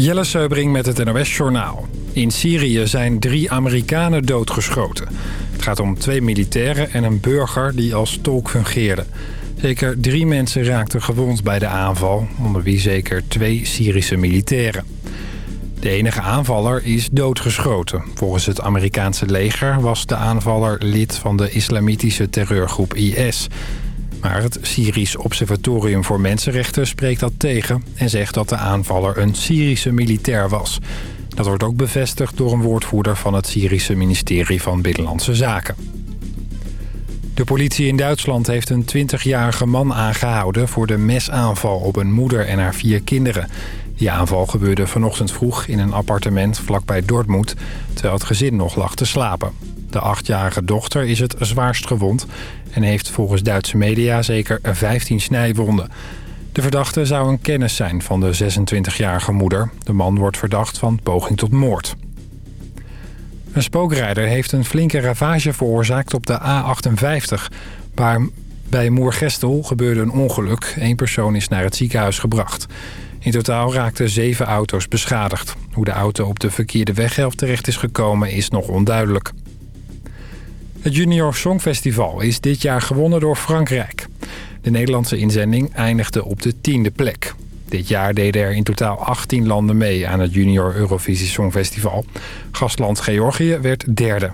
Jelle Seubring met het NOS Journaal. In Syrië zijn drie Amerikanen doodgeschoten. Het gaat om twee militairen en een burger die als tolk fungeerde. Zeker drie mensen raakten gewond bij de aanval, onder wie zeker twee Syrische militairen. De enige aanvaller is doodgeschoten. Volgens het Amerikaanse leger was de aanvaller lid van de islamitische terreurgroep IS... Maar het Syrisch Observatorium voor Mensenrechten spreekt dat tegen... en zegt dat de aanvaller een Syrische militair was. Dat wordt ook bevestigd door een woordvoerder van het Syrische ministerie van Binnenlandse Zaken. De politie in Duitsland heeft een 20-jarige man aangehouden... voor de mesaanval op een moeder en haar vier kinderen. Die aanval gebeurde vanochtend vroeg in een appartement vlakbij Dortmund... terwijl het gezin nog lag te slapen. De achtjarige dochter is het zwaarst gewond en heeft volgens Duitse media zeker 15 snijwonden. De verdachte zou een kennis zijn van de 26-jarige moeder. De man wordt verdacht van poging tot moord. Een spookrijder heeft een flinke ravage veroorzaakt op de A58. Waar bij Moergestel gebeurde een ongeluk. Eén persoon is naar het ziekenhuis gebracht. In totaal raakten zeven auto's beschadigd. Hoe de auto op de verkeerde weghelft terecht is gekomen is nog onduidelijk. Het Junior Songfestival is dit jaar gewonnen door Frankrijk. De Nederlandse inzending eindigde op de tiende plek. Dit jaar deden er in totaal 18 landen mee aan het Junior Eurovisie Songfestival. Gastland Georgië werd derde.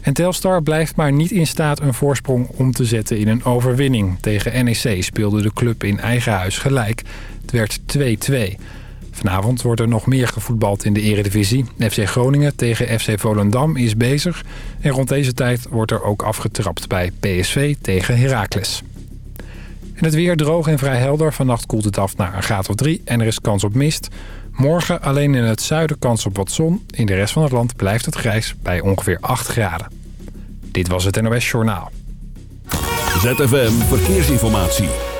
En Telstar blijft maar niet in staat een voorsprong om te zetten in een overwinning. Tegen NEC speelde de club in eigen huis gelijk. Het werd 2-2. Vanavond wordt er nog meer gevoetbald in de eredivisie. FC Groningen tegen FC Volendam is bezig. En rond deze tijd wordt er ook afgetrapt bij PSV tegen Heracles. En het weer droog en vrij helder. Vannacht koelt het af naar een graad of 3 en er is kans op mist. Morgen alleen in het zuiden kans op wat zon. In de rest van het land blijft het grijs bij ongeveer 8 graden. Dit was het NOS Journaal. ZFM Verkeersinformatie.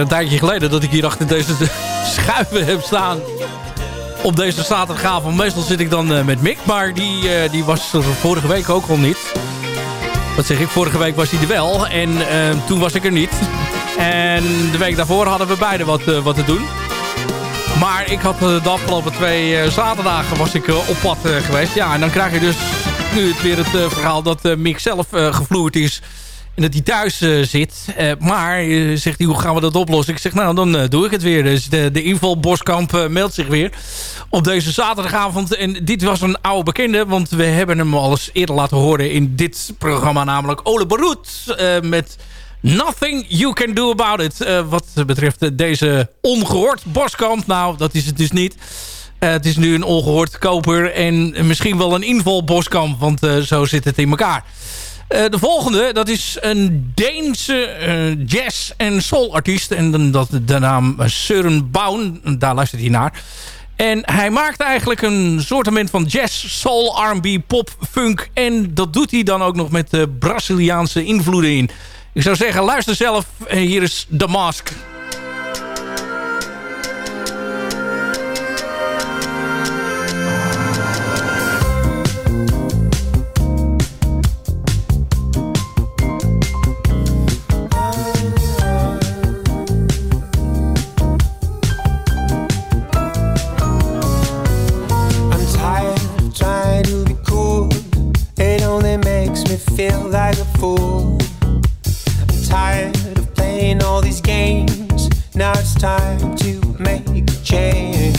Een tijdje geleden dat ik hier achter deze schuiven heb staan. Op deze zaterdagavond. Meestal zit ik dan eh, met Mick, maar die, eh, die was vorige week ook al niet. Wat zeg ik, vorige week was hij er wel en eh, toen was ik er niet. En de week daarvoor hadden we beide wat, wat te doen. Maar ik had de afgelopen twee zaterdagen was ik op pad geweest. Ja, en dan krijg je dus nu weer het verhaal dat Mick zelf gevloerd is. En dat hij thuis eh, zit. Eh, maar eh, zegt hij, hoe gaan we dat oplossen? Ik zeg, nou, dan doe ik het weer. Dus de, de inval Boskamp meldt zich weer op deze zaterdagavond. En dit was een oude bekende, want we hebben hem al eens eerder laten horen in dit programma. Namelijk Ole Baroet met Nothing You Can Do About It. Wat betreft deze ongehoord Boskamp. Nou, dat is het dus niet. Het is nu een ongehoord koper en misschien wel een inval Boskamp. Want zo zit het in elkaar. Eh, de volgende, dat is een Deense eh, jazz- en soulartiest. En dat, de naam Søren Baun, daar luistert hij naar. En hij maakt eigenlijk een soortement van jazz, soul, R&B, pop, funk. En dat doet hij dan ook nog met de Braziliaanse invloeden in. Ik zou zeggen, luister zelf. Hier is The Mask. Feel like a fool. I'm tired of playing all these games. Now it's time to make a change.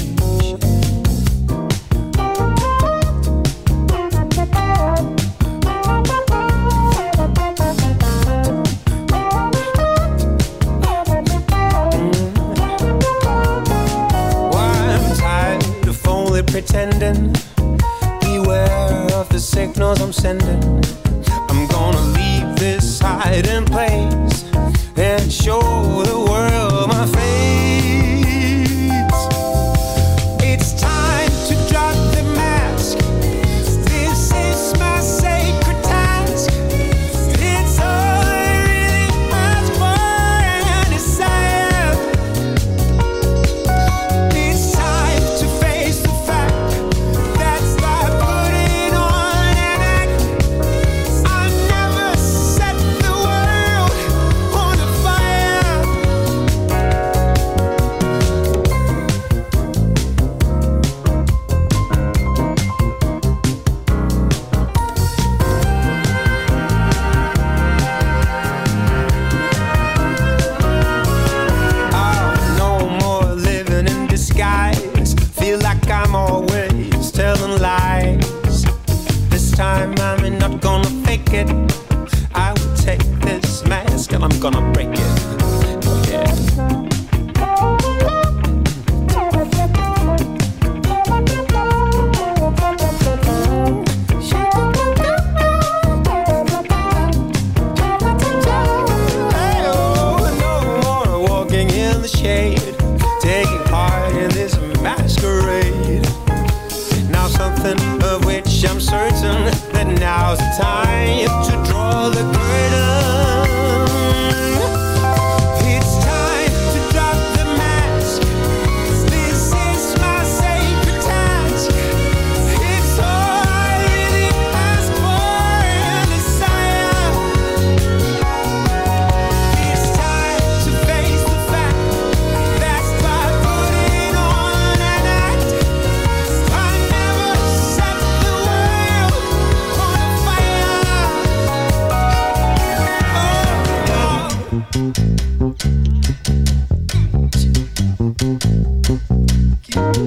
I'm tired of only pretending. Beware of the signals I'm sending. I'm gonna leave this hiding place and show the world my face.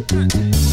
Wat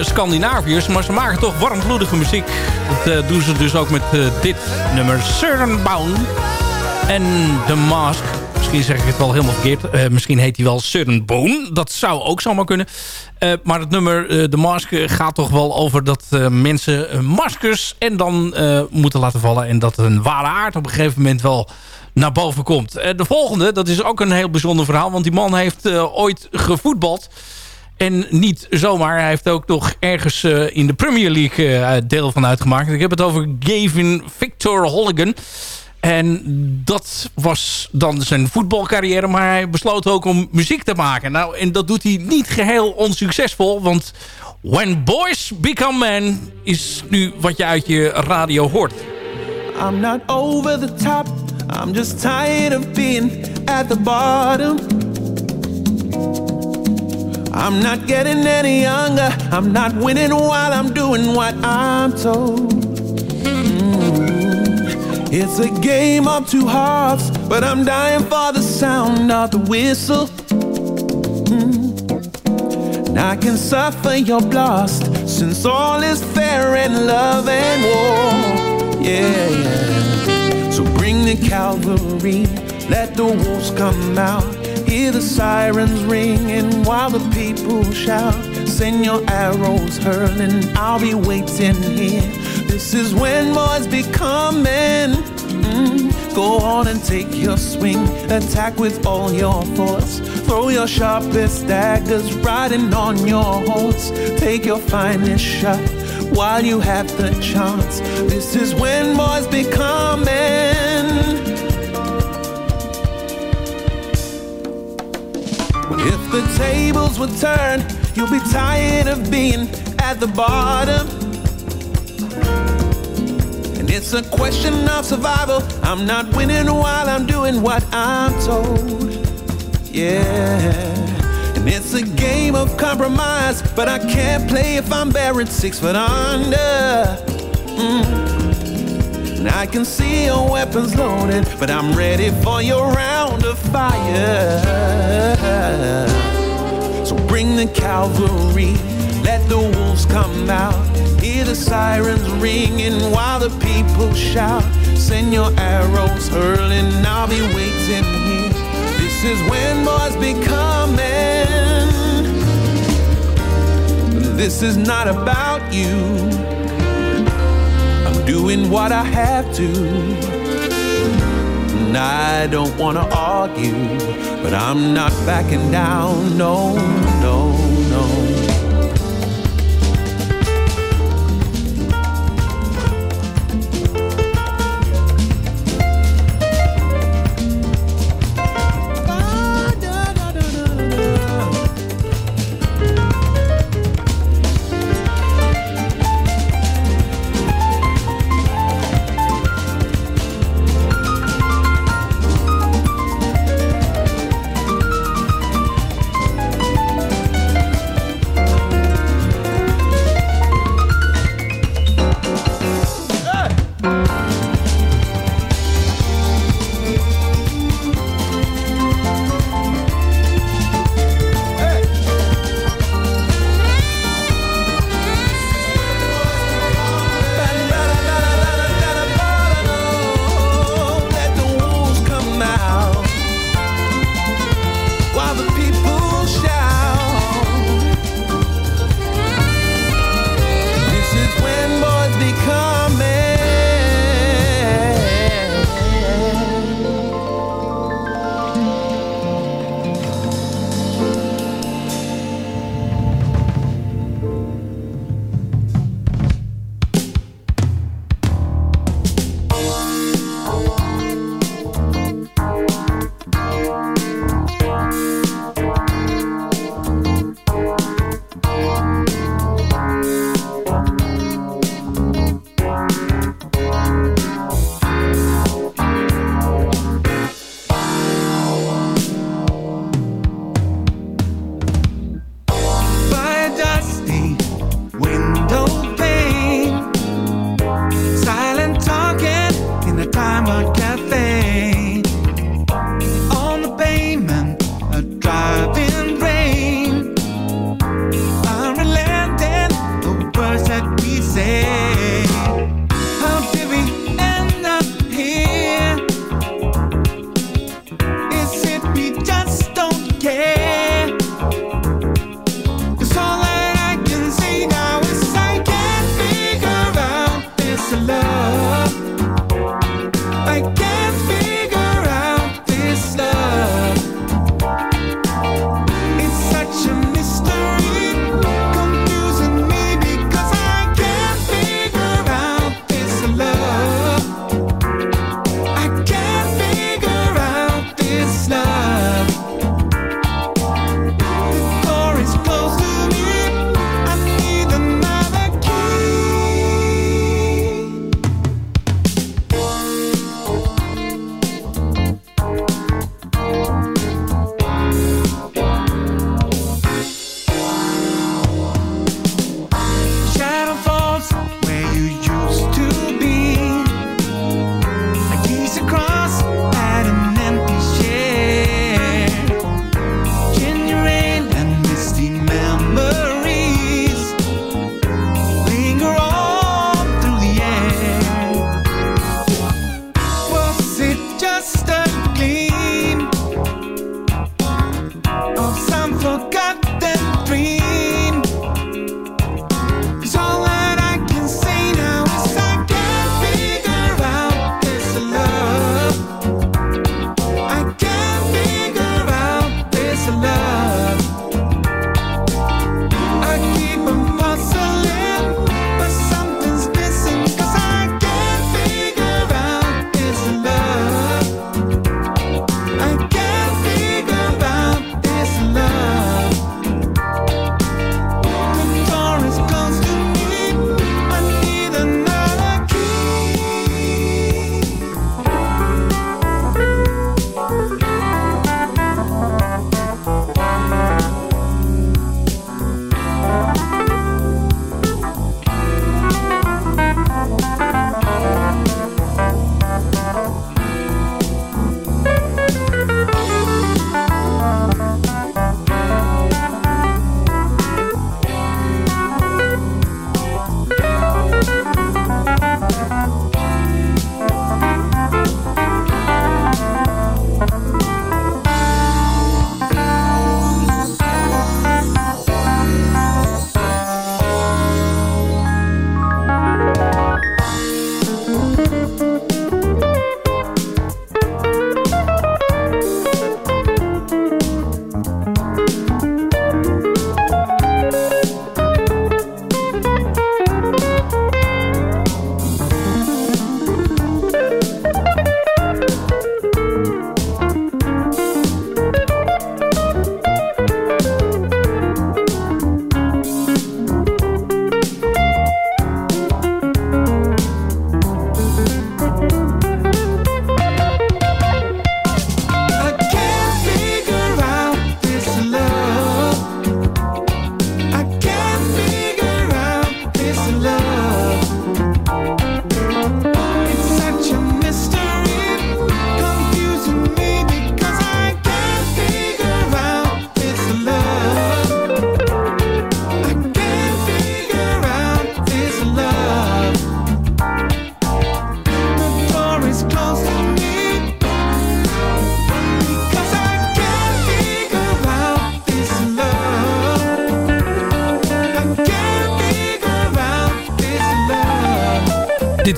Scandinaviërs. Maar ze maken toch warmbloedige muziek. Dat uh, doen ze dus ook met uh, dit nummer. Bound En The Mask. Misschien zeg ik het wel helemaal verkeerd. Uh, misschien heet hij wel Bone. Dat zou ook zomaar kunnen. maar het nummer The Mask gaat toch wel over dat mensen maskers en dan moeten laten vallen. En dat een ware aard op een gegeven moment wel naar boven komt. de volgende, dat is ook een heel bijzonder verhaal. Want die man heeft ooit gevoetbald. En niet zomaar, hij heeft ook nog ergens uh, in de Premier League uh, deel van uitgemaakt. Ik heb het over Gavin Victor Holligan. En dat was dan zijn voetbalcarrière. Maar hij besloot ook om muziek te maken. Nou, en dat doet hij niet geheel onsuccesvol. Want When Boys Become Men is nu wat je uit je radio hoort. I'm not over the top. I'm just tired of being at the bottom. I'm not getting any younger. I'm not winning while I'm doing what I'm told. Mm. It's a game of two hearts, but I'm dying for the sound of the whistle. Mm. And I can suffer your blast since all is fair in love and war. Yeah, yeah. So bring the cavalry, let the wolves come out hear the sirens ringing while the people shout. Send your arrows hurling, I'll be waiting here. This is when boys become men. Mm. Go on and take your swing, attack with all your force. Throw your sharpest daggers riding on your horse. Take your finest shot while you have the chance. This is when boys become If the tables would turn, you'll be tired of being at the bottom. And it's a question of survival. I'm not winning while I'm doing what I'm told. Yeah. And it's a game of compromise, but I can't play if I'm buried six foot under. Mm. And I can see your weapons loaded, but I'm ready for your round of fire. So bring the cavalry, let the wolves come out. Hear the sirens ringing while the people shout. Send your arrows hurling, I'll be waiting here. This is when boys become men. This is not about you. I'm doing what I have to. And I don't wanna argue, but I'm not backing down, no, no, no.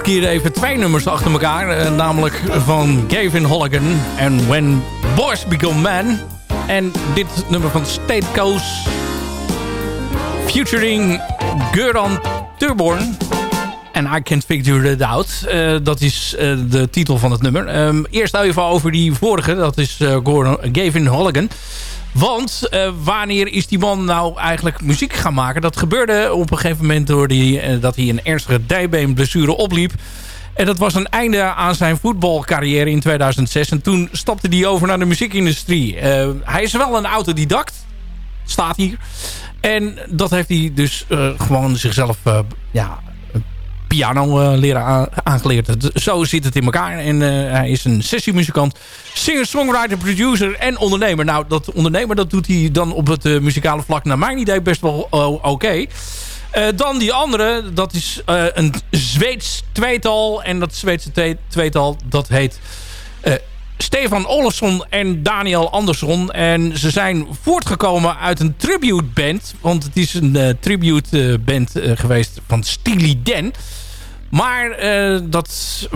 Keer even twee nummers achter elkaar. Eh, namelijk van Gavin Holligan en When Boys Become Men. En dit nummer van State Coast featuring Gurdan Turborn. En I Can't Figure It Out. Uh, dat is uh, de titel van het nummer. Um, eerst even over die vorige. Dat is uh, Gavin Holligan. Want wanneer is die man nou eigenlijk muziek gaan maken? Dat gebeurde op een gegeven moment door die, dat hij een ernstige dijbeenblessure opliep. En dat was een einde aan zijn voetbalcarrière in 2006. En toen stapte hij over naar de muziekindustrie. hij is wel een autodidact. Staat hier. En dat heeft hij dus gewoon zichzelf ja, piano uh, leren aangeleerd. Zo zit het in elkaar. En uh, hij is een sessiemuzikant, singer, songwriter, producer en ondernemer. Nou, dat ondernemer dat doet hij dan op het uh, muzikale vlak naar mijn idee best wel oké. Dan die andere, dat is een Zweeds tweetal. En dat Zweedse tweetal, dat heet Stefan Olsson en Daniel Andersson. En ze zijn voortgekomen uit een tribute band. Want het is een tribute band geweest van Steely Dan. Maar uh, dat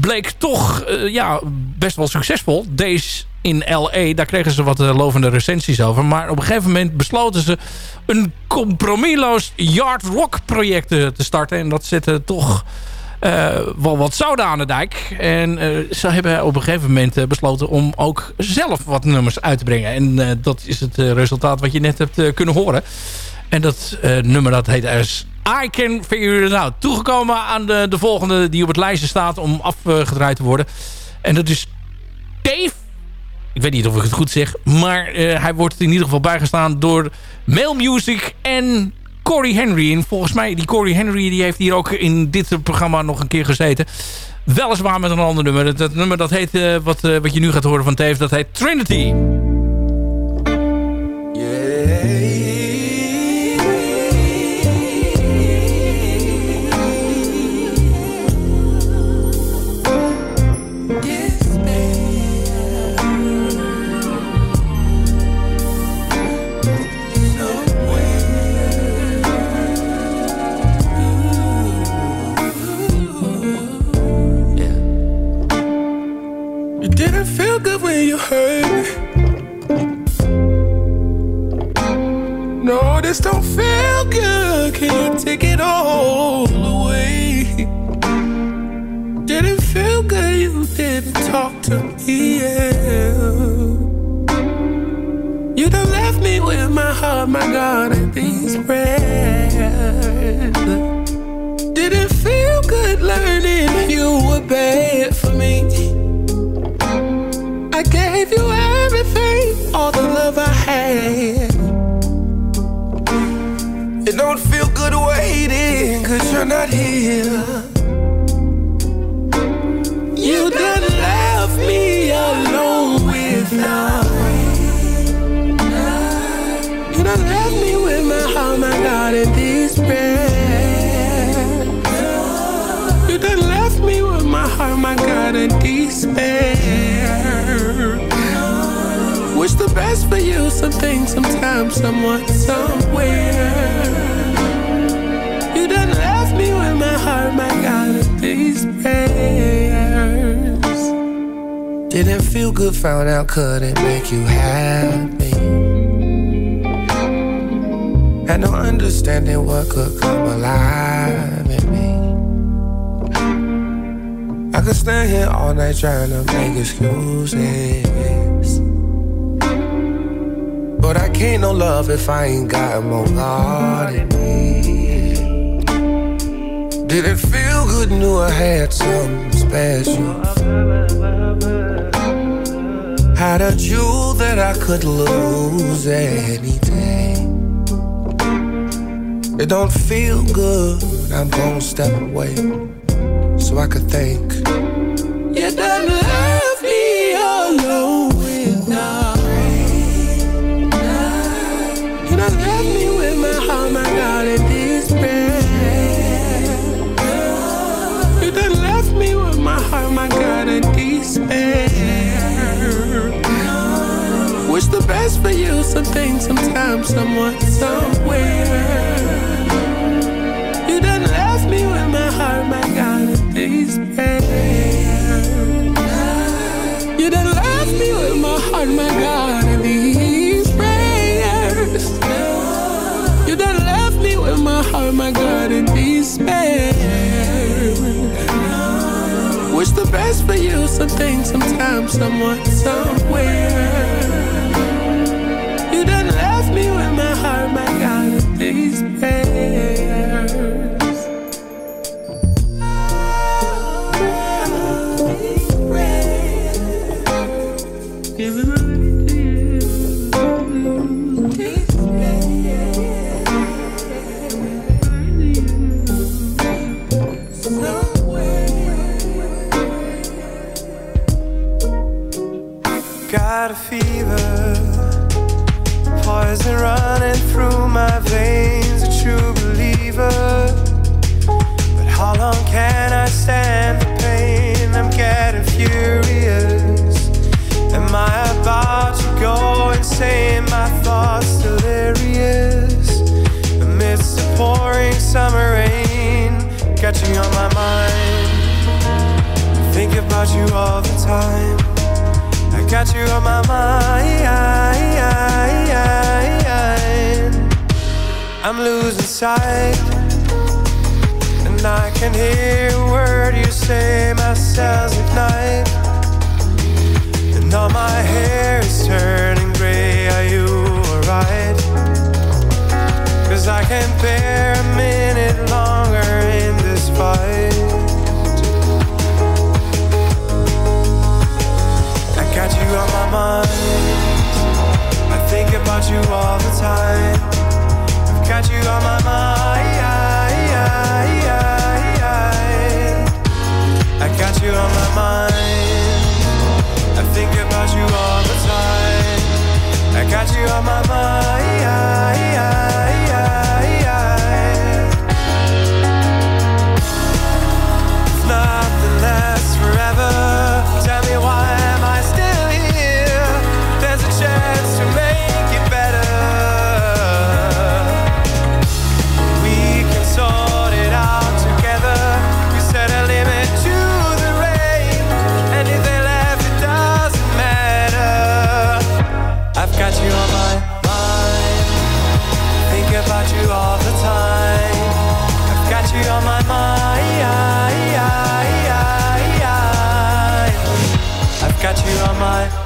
bleek toch uh, ja, best wel succesvol. Deze in L.A., daar kregen ze wat uh, lovende recensies over. Maar op een gegeven moment besloten ze een compromisloos yard rock project te starten. En dat zette toch wel wat zouden aan de dijk. En ze hebben op een gegeven moment besloten om ook zelf wat nummers uit te brengen. En dat is het resultaat wat je net hebt kunnen horen. En dat nummer dat heet I Can Figure It Out. Toegekomen aan de, de volgende die op het lijstje staat om afgedraaid te worden. En dat is Dave. Ik weet niet of ik het goed zeg. Maar uh, hij wordt in ieder geval bijgestaan door Mail Music en Corey Henry. En volgens mij, die Corey Henry die heeft hier ook in dit programma nog een keer gezeten. Weliswaar met een ander nummer. Dat, nummer dat heet, uh, wat, uh, wat je nu gaat horen van Dave, dat heet Trinity. You hurt me. No, this don't feel good. Can you take it all away? Didn't feel good. You didn't talk to me. Yeah. You done left me with my heart, my God, and these prayers. Didn't feel good learning you were bad for me. Cause you're not here. You done left me alone with nothing. You done left me with my heart, my God, in despair. You done left me with my heart, my God, in despair wish the best for you. Something, sometimes, someone, somewhere. Didn't feel good, found out couldn't make you happy. Had no understanding what could come alive in me. I could stand here all night trying to make excuses. But I can't no love if I ain't got more God in me. Didn't feel good, knew I had something special. Had a jewel that I could lose any day. It don't feel good, I'm gonna step away so I could think. thing sometimes, someone, somewhere. You done left me with my heart, my God, in despair. You done left me with my heart, my God, in these. You done left me with my heart, my God, in despair. Wish the best for you, something, sometimes, someone, somewhere. Got you on my mind. I'm losing sight, and I can hear a word you say. My cells ignite, and all my hair is turning gray. Are you alright? Cause I can't bear a minute longer you all the time. I've got you on my mind. I got you on my mind. I think about you all the time. I got you on my mind. My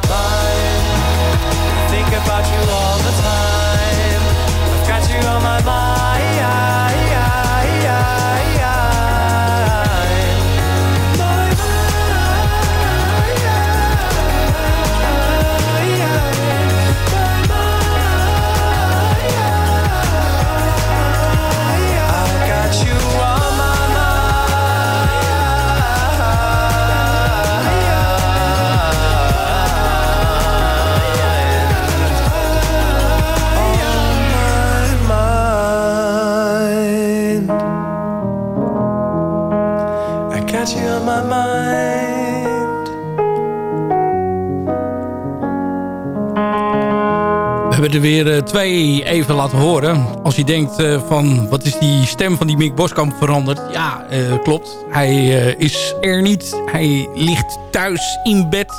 hebben er weer eh, twee even laten horen. Als je denkt eh, van wat is die stem van die Mick Boskamp veranderd? Ja, eh, klopt. Hij is er niet. Hij ligt thuis in bed.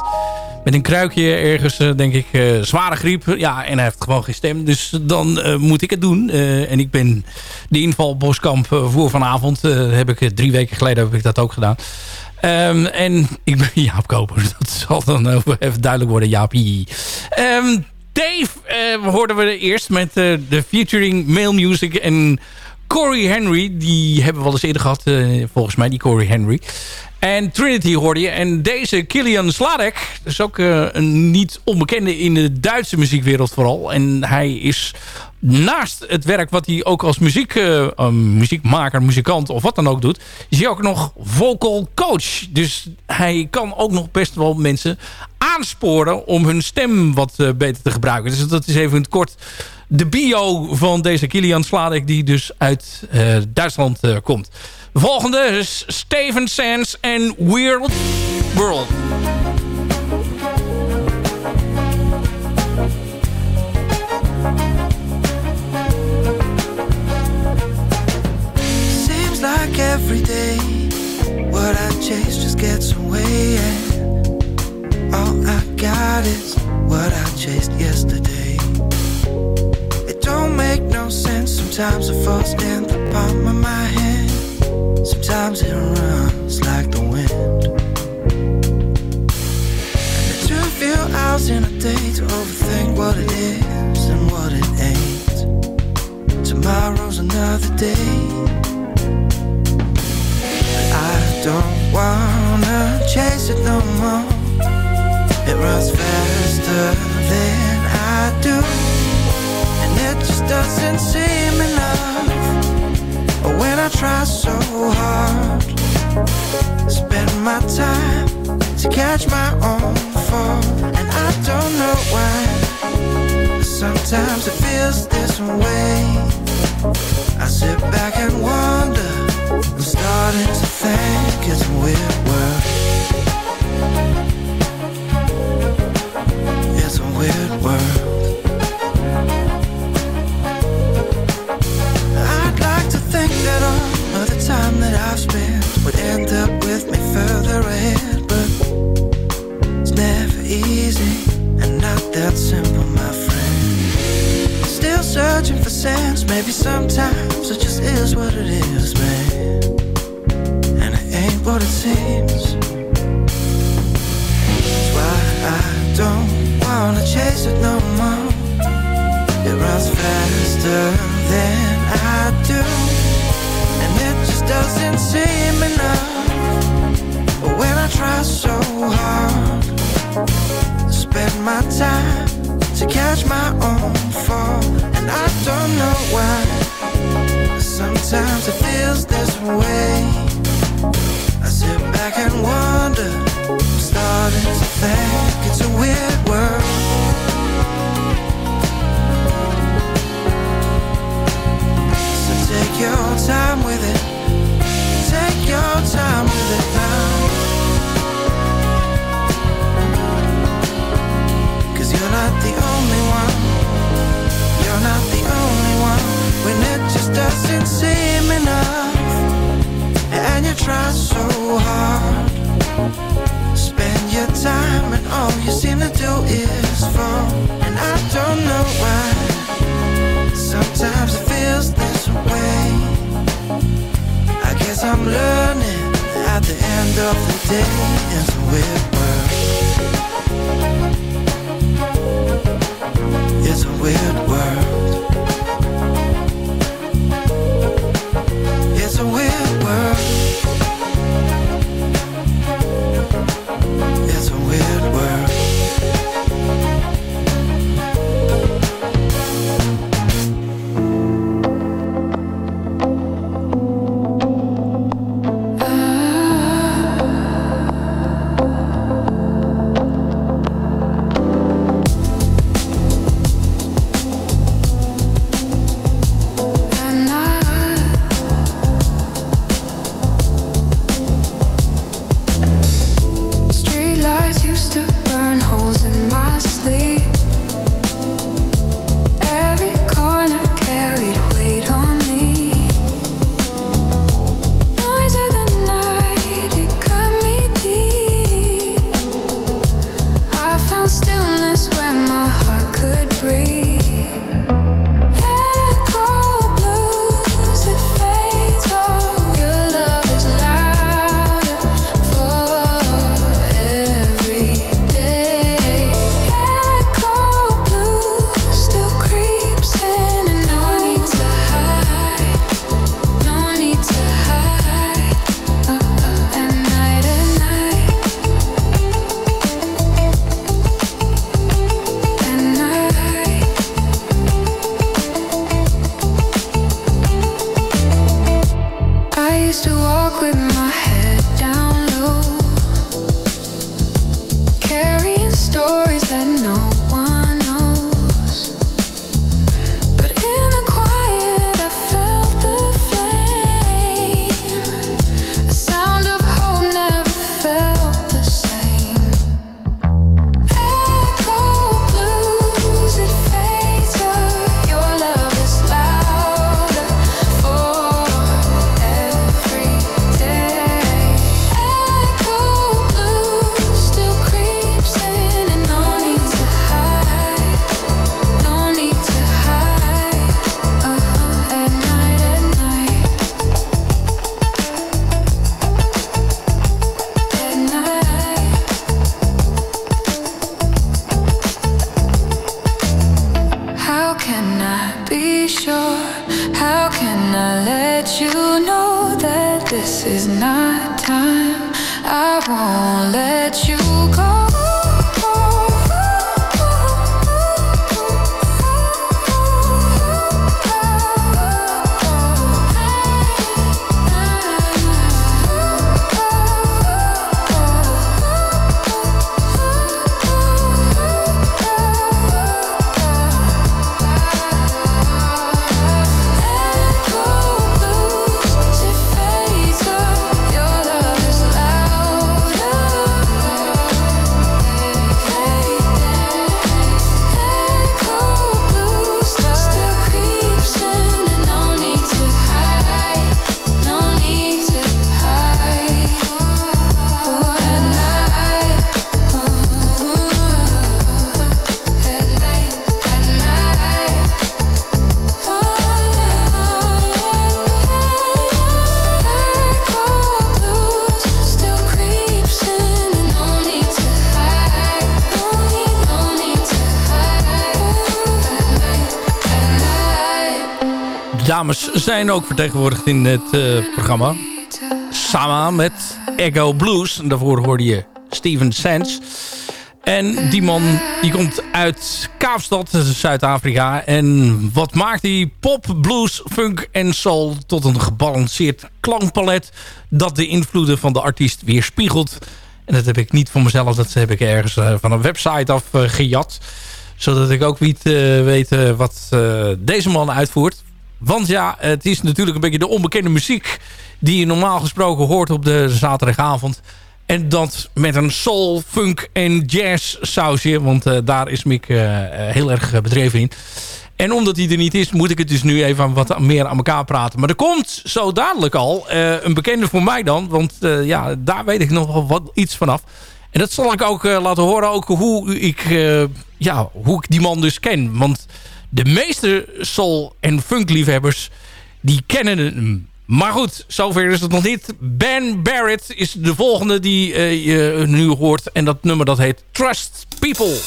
Met een kruikje ergens, denk ik, zware griep. Ja, en hij heeft gewoon geen stem. Dus dan moet ik het doen. En ik ben de inval Boskamp voor vanavond. heb ik, drie weken geleden heb ik dat ook gedaan. Ehm, en ik ben Jaap Koper. Dat zal dan even duidelijk worden, Jaapie. Ehm, Dave eh, hoorden we eerst met eh, de featuring Mail Music en Corey Henry. Die hebben we wel eens eerder gehad, eh, volgens mij, die Corey Henry. En Trinity hoorde je. En deze Kilian Sladek, is ook een niet onbekende in de Duitse muziekwereld vooral. En hij is naast het werk wat hij ook als muziek, eh, eh, muziekmaker, muzikant of wat dan ook doet... is hij ook nog vocal coach. Dus hij kan ook nog best wel mensen aansporen om hun stem wat eh, beter te gebruiken. Dus dat is even in het kort de bio van deze Kilian Sladek die dus uit Duitsland komt. De volgende is Steven Sands en Weird World. every day. What I chase just gets away, and all I got is what I chased yesterday. It don't make no sense. Sometimes the thoughts stand the palm of my hand. Sometimes it runs like the wind. And it took few hours in a day to overthink what it is and what it ain't. Tomorrow's another day. Don't wanna chase it no more. It runs faster than I do. And it just doesn't seem enough. When I try so hard, spend my time to catch my own fall. And I don't know why. Sometimes it feels this way. I sit back and wonder. I'm starting to think it's a weird world. It's a weird world. I'd like to think that all of the time that I've spent would end up with me further ahead, sense, maybe sometimes it just is what it is, man. And it ain't what it seems. That's why I don't wanna chase it no more. It runs faster than I do, and it just doesn't seem enough. But when I try so hard, spend my time to catch my own fall, and I don't know why. Sometimes it feels this way. I sit back and wonder, I'm starting to think it's a weird world. So take your time with it. Take your time with it now. Dames zijn ook vertegenwoordigd in het uh, programma. Samen met Echo Blues. En daarvoor hoorde je Steven Sands. En die man die komt uit Kaapstad, Zuid-Afrika. En wat maakt die pop, blues, funk en soul tot een gebalanceerd klankpalet... dat de invloeden van de artiest weerspiegelt. En dat heb ik niet voor mezelf, dat heb ik ergens uh, van een website af uh, gejat. Zodat ik ook niet weet wat deze man uitvoert. Want ja, het is natuurlijk een beetje de onbekende muziek... die je normaal gesproken hoort op de zaterdagavond. En dat met een soul, funk en jazz sausje. Want uh, daar is Mick uh, heel erg bedreven in. En omdat hij er niet is, moet ik het dus nu even wat meer aan elkaar praten. Maar er komt zo dadelijk al een bekende voor mij dan. Want ja, daar weet ik nog wat iets vanaf. En dat zal ik ook laten horen. Ook hoe ik, ja, hoe ik die man dus ken. Want de meeste soul- en funkliefhebbers... die kennen hem. Maar goed, zover is het nog niet. Ben Barrett is de volgende die uh, je nu hoort. En dat nummer dat heet Trust People.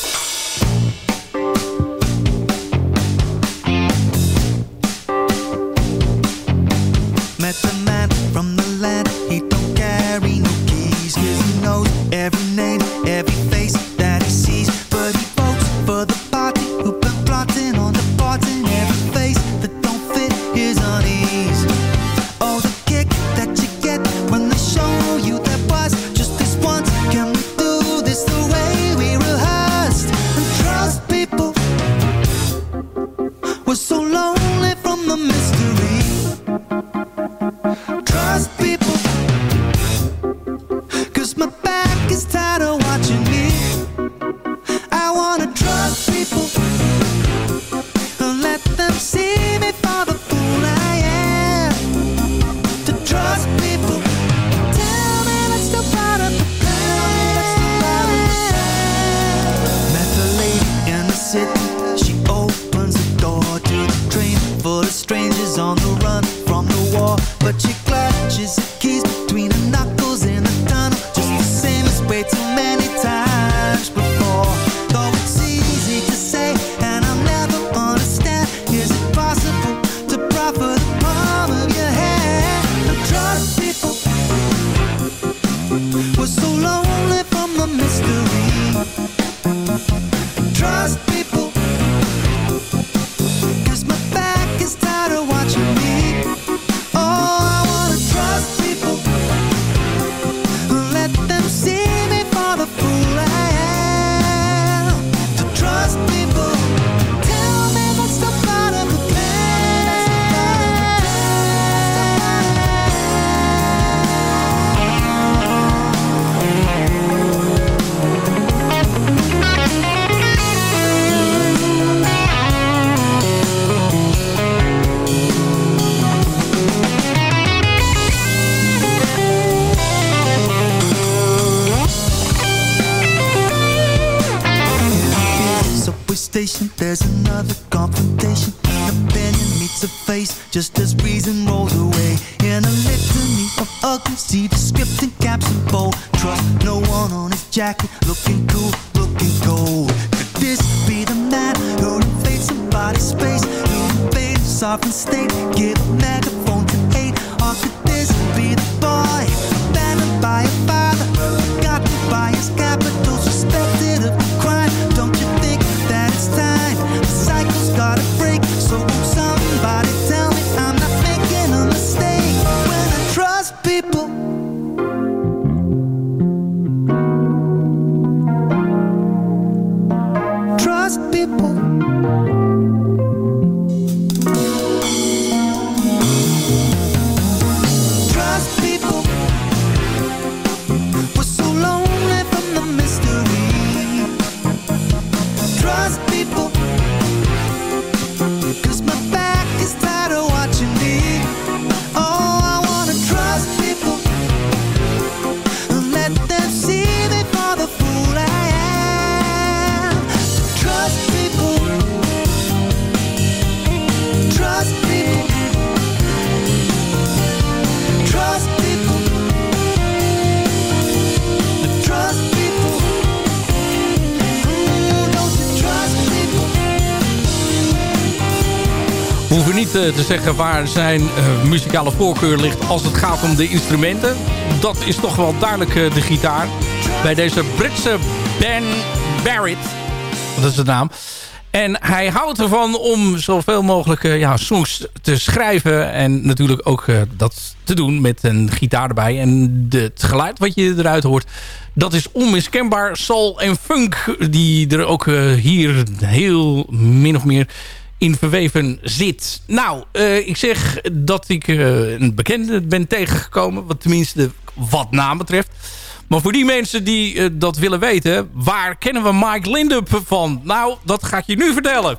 Just as reason zeggen waar zijn eh, muzikale voorkeur ligt als het gaat om de instrumenten. Dat is toch wel duidelijk eh, de gitaar. Bij deze Britse Ben Barrett. Dat is de naam. En hij houdt ervan om zoveel mogelijk eh, ja, songs te schrijven. En natuurlijk ook dat te doen met een gitaar erbij. En de, het geluid wat je eruit hoort, dat is onmiskenbaar soul en funk. Die er ook hier heel min of meer in verweven zit. Nou, eh, ik zeg dat ik eh, een bekende ben tegengekomen. Wat tenminste wat naam betreft. Maar voor die mensen die eh, dat willen weten... waar kennen we Mike Lindup van? Nou, dat ga ik je nu vertellen.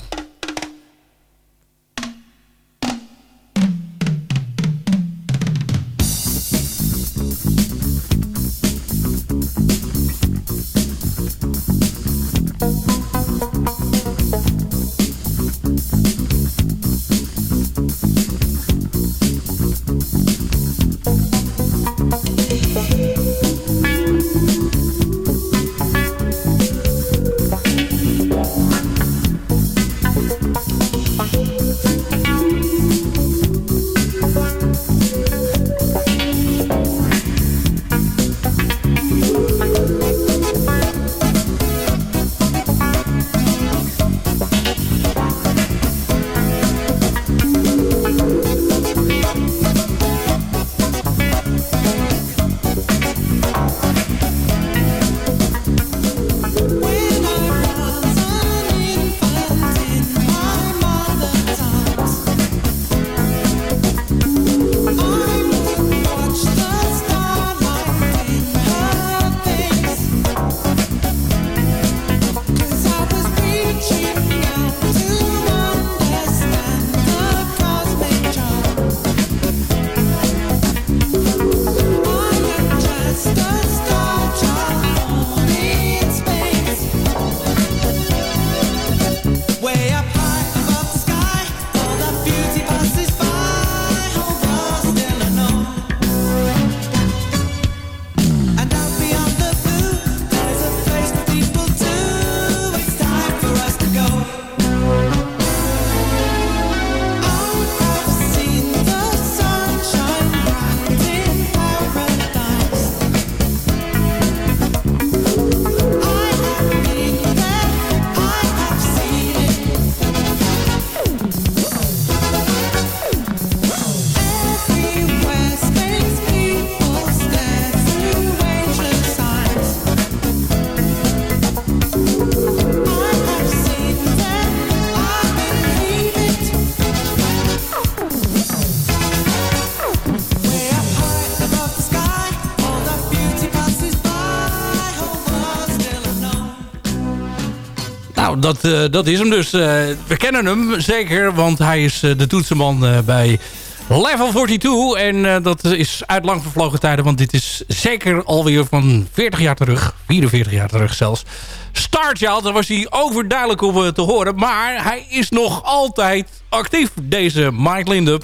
Dat, eh, dat is hem dus. Eh, we kennen hem zeker, want hij is eh, de toetsenman bij Level 42. En dat is uit lang vervlogen tijden, want dit is zeker alweer van 40 jaar terug. 44 jaar terug zelfs. Starchild, daar was hij overduidelijk op te horen. Maar hij is nog altijd actief, deze Mike Lindup.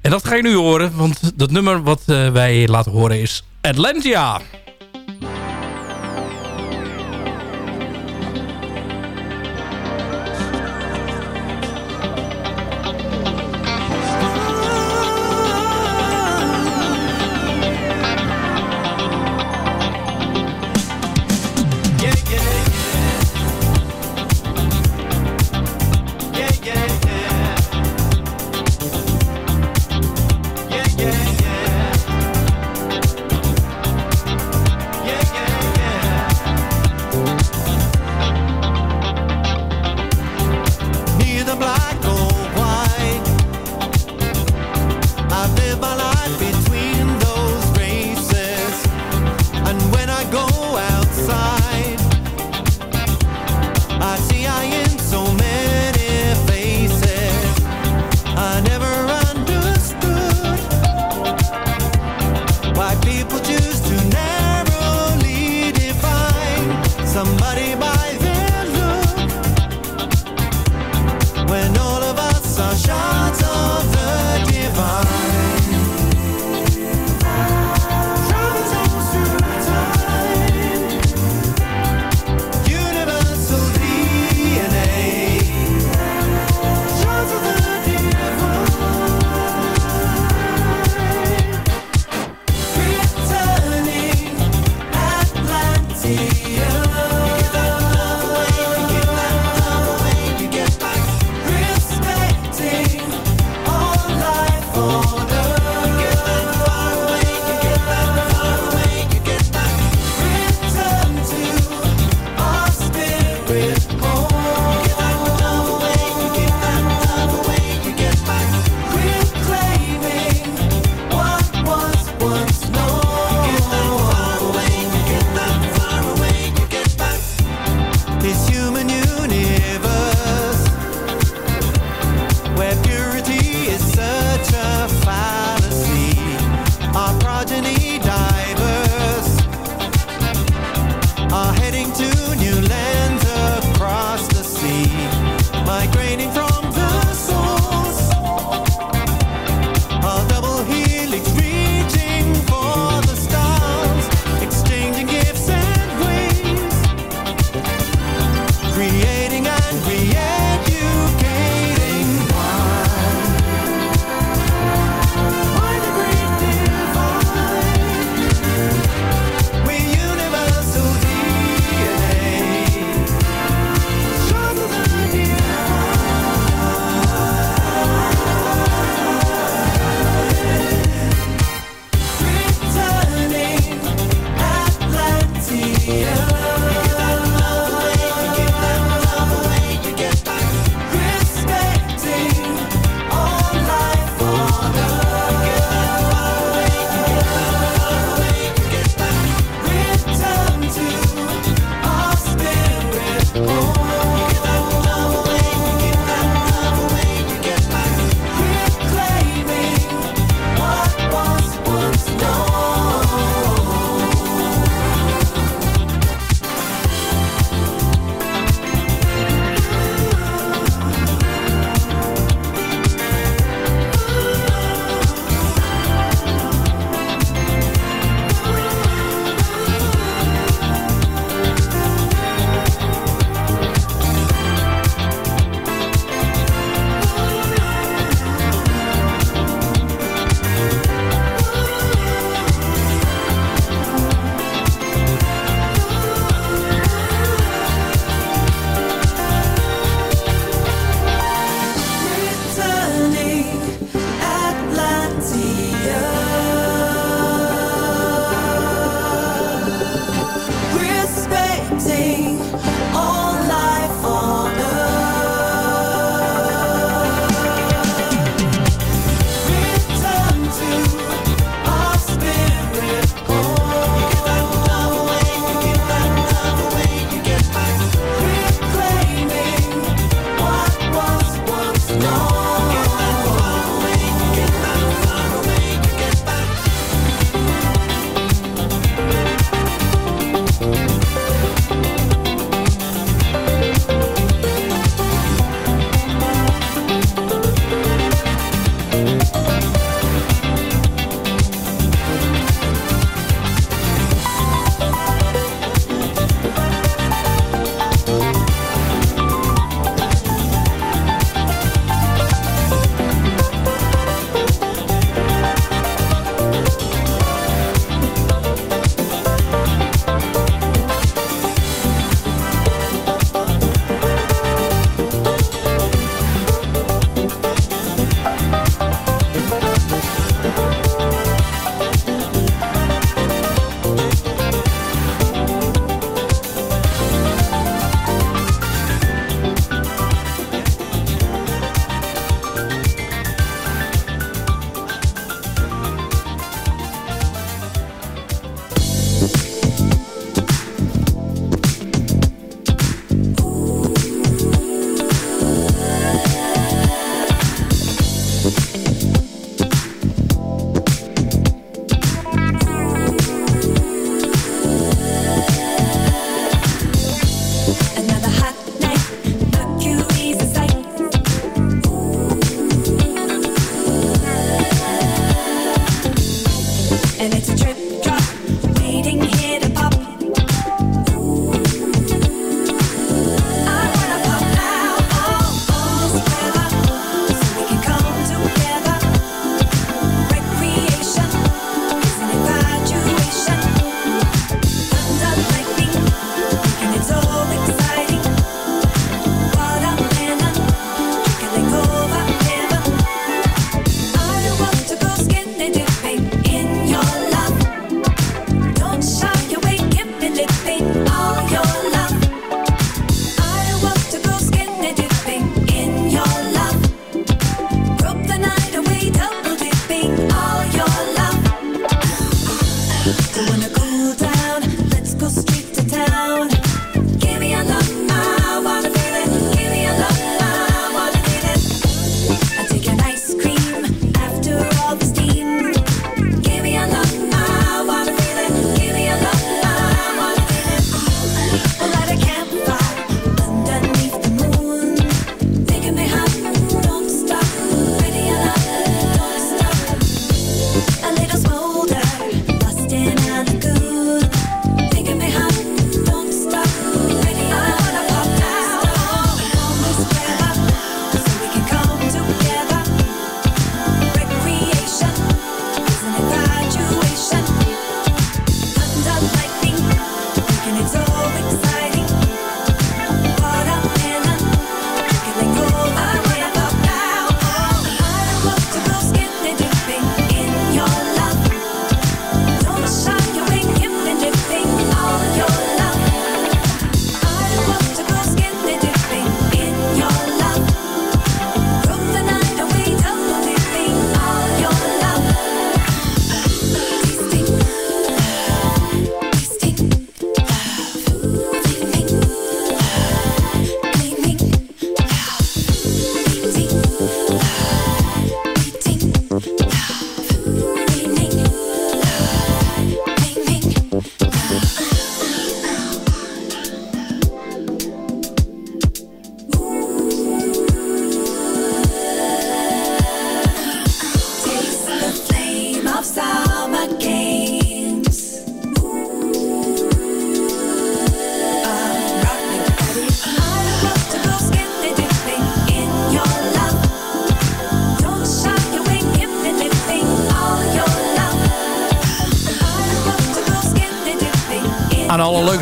En dat ga je nu horen, want dat nummer wat wij laten horen is Atlantia.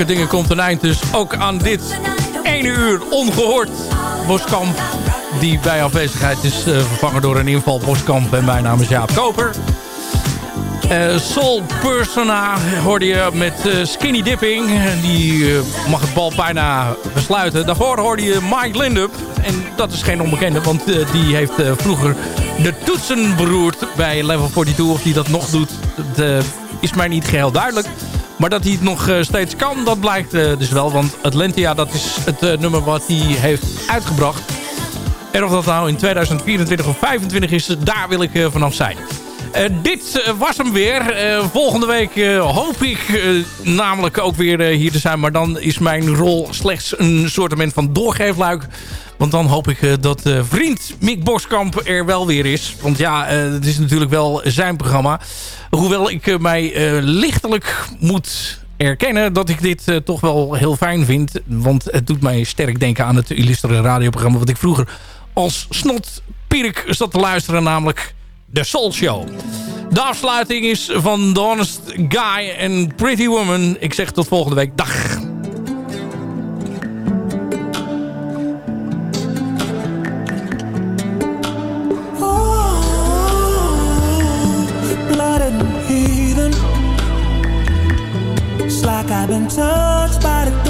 Dingen komt een eind. Dus ook aan dit ene uur ongehoord Boskamp. Die bij afwezigheid is uh, vervangen door een inval Boskamp. En mijn naam is Jaap Koper. Uh, Soul Persona hoorde je met uh, Skinny Dipping. Die mag het bal bijna besluiten. Daarvoor hoorde je Mike Lindup. En dat is geen onbekende, want die heeft vroeger de toetsen beroerd bij Level 42. Of die dat nog doet, dat is mij niet geheel duidelijk. Maar dat hij het nog steeds kan, dat blijkt dus wel. Want Atlantia, dat is het nummer wat hij heeft uitgebracht. En of dat nou in 2024 of 2025 is, daar wil ik vanaf zijn. Uh, dit uh, was hem weer. Uh, volgende week hoop ik namelijk ook weer hier te zijn. Maar dan is mijn rol slechts een soort van doorgeefluik. Want dan hoop ik dat vriend Mick Boskamp er wel weer is. Want ja, het is natuurlijk wel zijn programma. Hoewel ik mij lichtelijk moet erkennen dat ik dit toch wel heel fijn vind. Want het doet mij sterk denken aan het illustere radioprogramma... wat ik vroeger als snot Pierik zat te luisteren. Namelijk de Soul Show. De afsluiting is van The Honest Guy en Pretty Woman. Ik zeg tot volgende week. Dag. like I've been touched by